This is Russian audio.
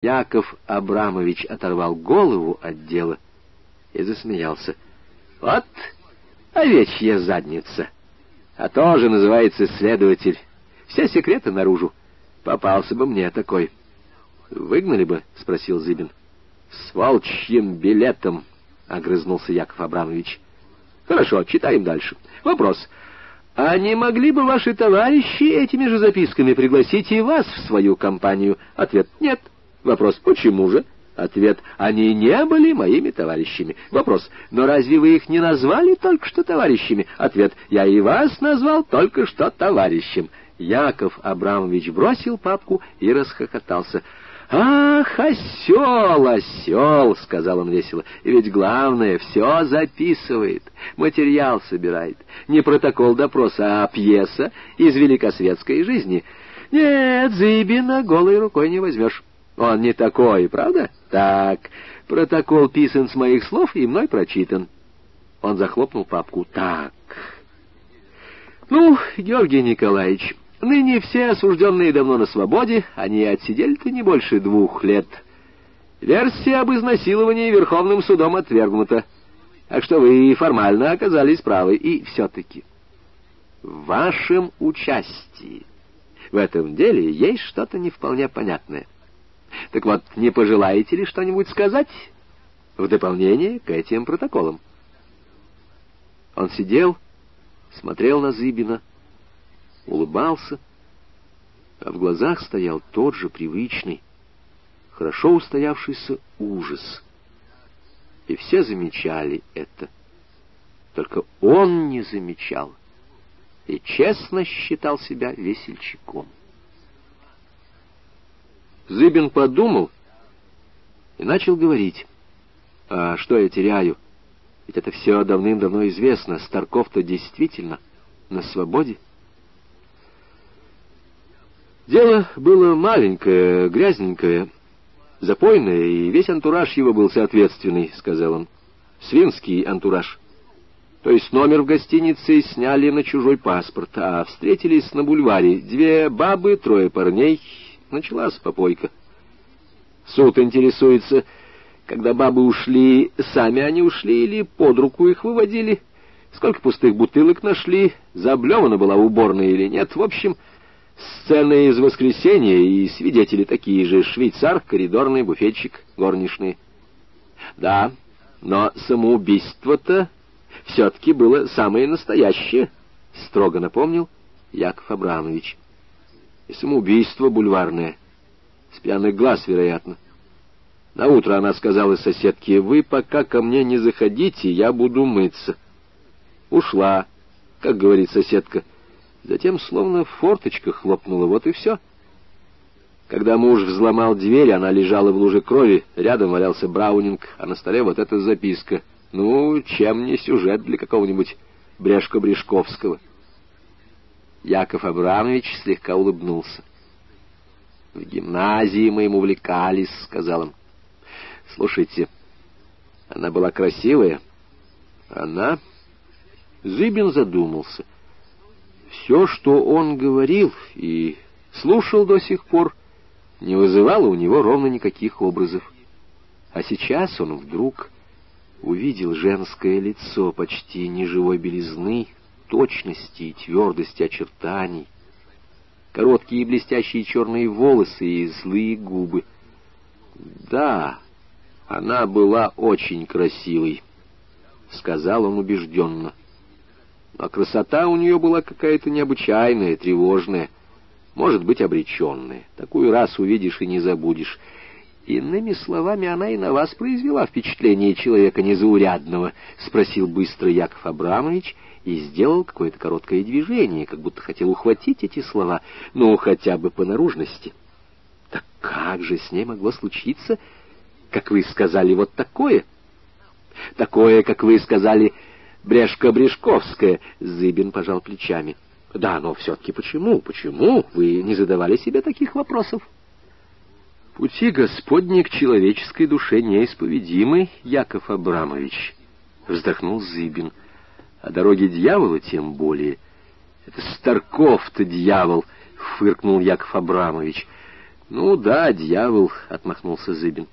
Яков Абрамович оторвал голову от дела и засмеялся. «Вот овечья задница! А тоже называется следователь. Все секреты наружу. Попался бы мне такой». «Выгнали бы?» — спросил Зыбин. «С волчьим билетом», — огрызнулся Яков Абрамович. «Хорошо, читаем дальше. Вопрос. А не могли бы ваши товарищи этими же записками пригласить и вас в свою компанию?» Ответ «Нет». Вопрос, почему же? Ответ, они не были моими товарищами. Вопрос, но разве вы их не назвали только что товарищами? Ответ, я и вас назвал только что товарищем. Яков Абрамович бросил папку и расхохотался. «Ах, осел, осел!» — сказал он весело. «И ведь главное, все записывает, материал собирает. Не протокол допроса, а пьеса из великосветской жизни. Нет, Зыбина голой рукой не возьмешь». Он не такой, правда? Так, протокол писан с моих слов и мной прочитан. Он захлопнул папку. Так. Ну, Георгий Николаевич, ныне все осужденные давно на свободе, они отсидели-то не больше двух лет. Версия об изнасиловании Верховным судом отвергнута. Так что вы формально оказались правы. И все-таки в вашем участии в этом деле есть что-то не вполне понятное. Так вот, не пожелаете ли что-нибудь сказать в дополнение к этим протоколам? Он сидел, смотрел на Зыбина, улыбался, а в глазах стоял тот же привычный, хорошо устоявшийся ужас. И все замечали это. Только он не замечал и честно считал себя весельчаком. Зыбин подумал и начал говорить. «А что я теряю? Ведь это все давным-давно известно. Старков-то действительно на свободе». Дело было маленькое, грязненькое, запойное, и весь антураж его был соответственный, — сказал он. Свинский антураж. То есть номер в гостинице сняли на чужой паспорт, а встретились на бульваре две бабы, трое парней Началась попойка. Суд интересуется, когда бабы ушли, сами они ушли или под руку их выводили, сколько пустых бутылок нашли, заблевана была уборная или нет. В общем, сцена из воскресенья и свидетели такие же, швейцар, коридорный, буфетчик, горничные. Да, но самоубийство-то все-таки было самое настоящее, строго напомнил Яков Абрамович и самоубийство бульварное. С пьяных глаз, вероятно. На утро она сказала соседке, «Вы пока ко мне не заходите, я буду мыться». Ушла, как говорит соседка. Затем словно форточка хлопнула, вот и все. Когда муж взломал дверь, она лежала в луже крови, рядом валялся Браунинг, а на столе вот эта записка. Ну, чем не сюжет для какого-нибудь Брешко-Брешковского. Яков Абрамович слегка улыбнулся. «В гимназии мы им увлекались», — сказал он. «Слушайте, она была красивая?» «Она?» Зыбин задумался. Все, что он говорил и слушал до сих пор, не вызывало у него ровно никаких образов. А сейчас он вдруг увидел женское лицо почти неживой белизны, точности и твердости очертаний, короткие блестящие черные волосы и злые губы. Да, она была очень красивой, — сказал он убежденно. А красота у нее была какая-то необычайная, тревожная, может быть, обреченная. Такую раз увидишь и не забудешь. Иными словами, она и на вас произвела впечатление человека незаурядного, — спросил быстро Яков Абрамович, — и сделал какое-то короткое движение, как будто хотел ухватить эти слова, ну, хотя бы по наружности. Так как же с ней могло случиться, как вы сказали, вот такое? Такое, как вы сказали, Брешко-Брешковское, Зыбин пожал плечами. Да, но все-таки почему, почему вы не задавали себе таких вопросов? Пути Господни к человеческой душе неисповедимы, Яков Абрамович, вздохнул Зыбин. — а дороги дьявола тем более. Это Старков-то дьявол, — фыркнул Яков Абрамович. «Ну да, дьявол», — отмахнулся Зыбин.